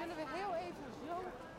Zullen we heel even zo...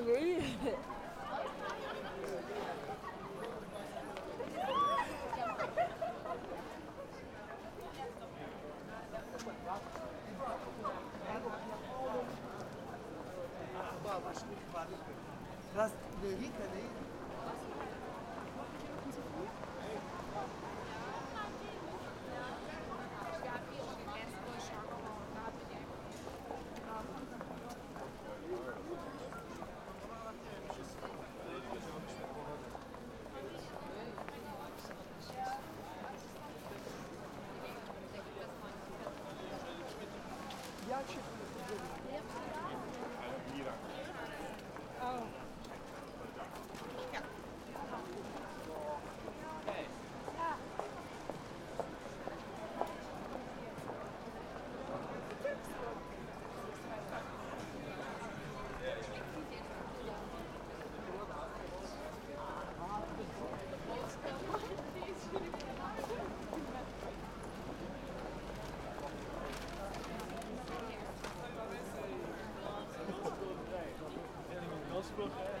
美女。那，那厉害的。good.